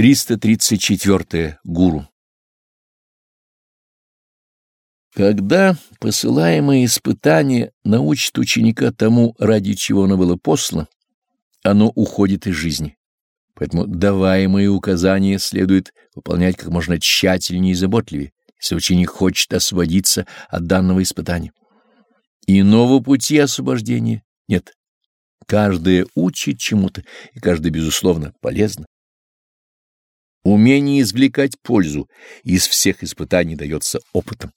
334. Гуру. Когда посылаемое испытание научит ученика тому, ради чего оно было послано, оно уходит из жизни. Поэтому даваемые указания следует выполнять как можно тщательнее и заботливее, если ученик хочет освободиться от данного испытания. Иного пути освобождения нет. Каждое учит чему-то, и каждое, безусловно, полезно. Умение извлекать пользу из всех испытаний дается опытом.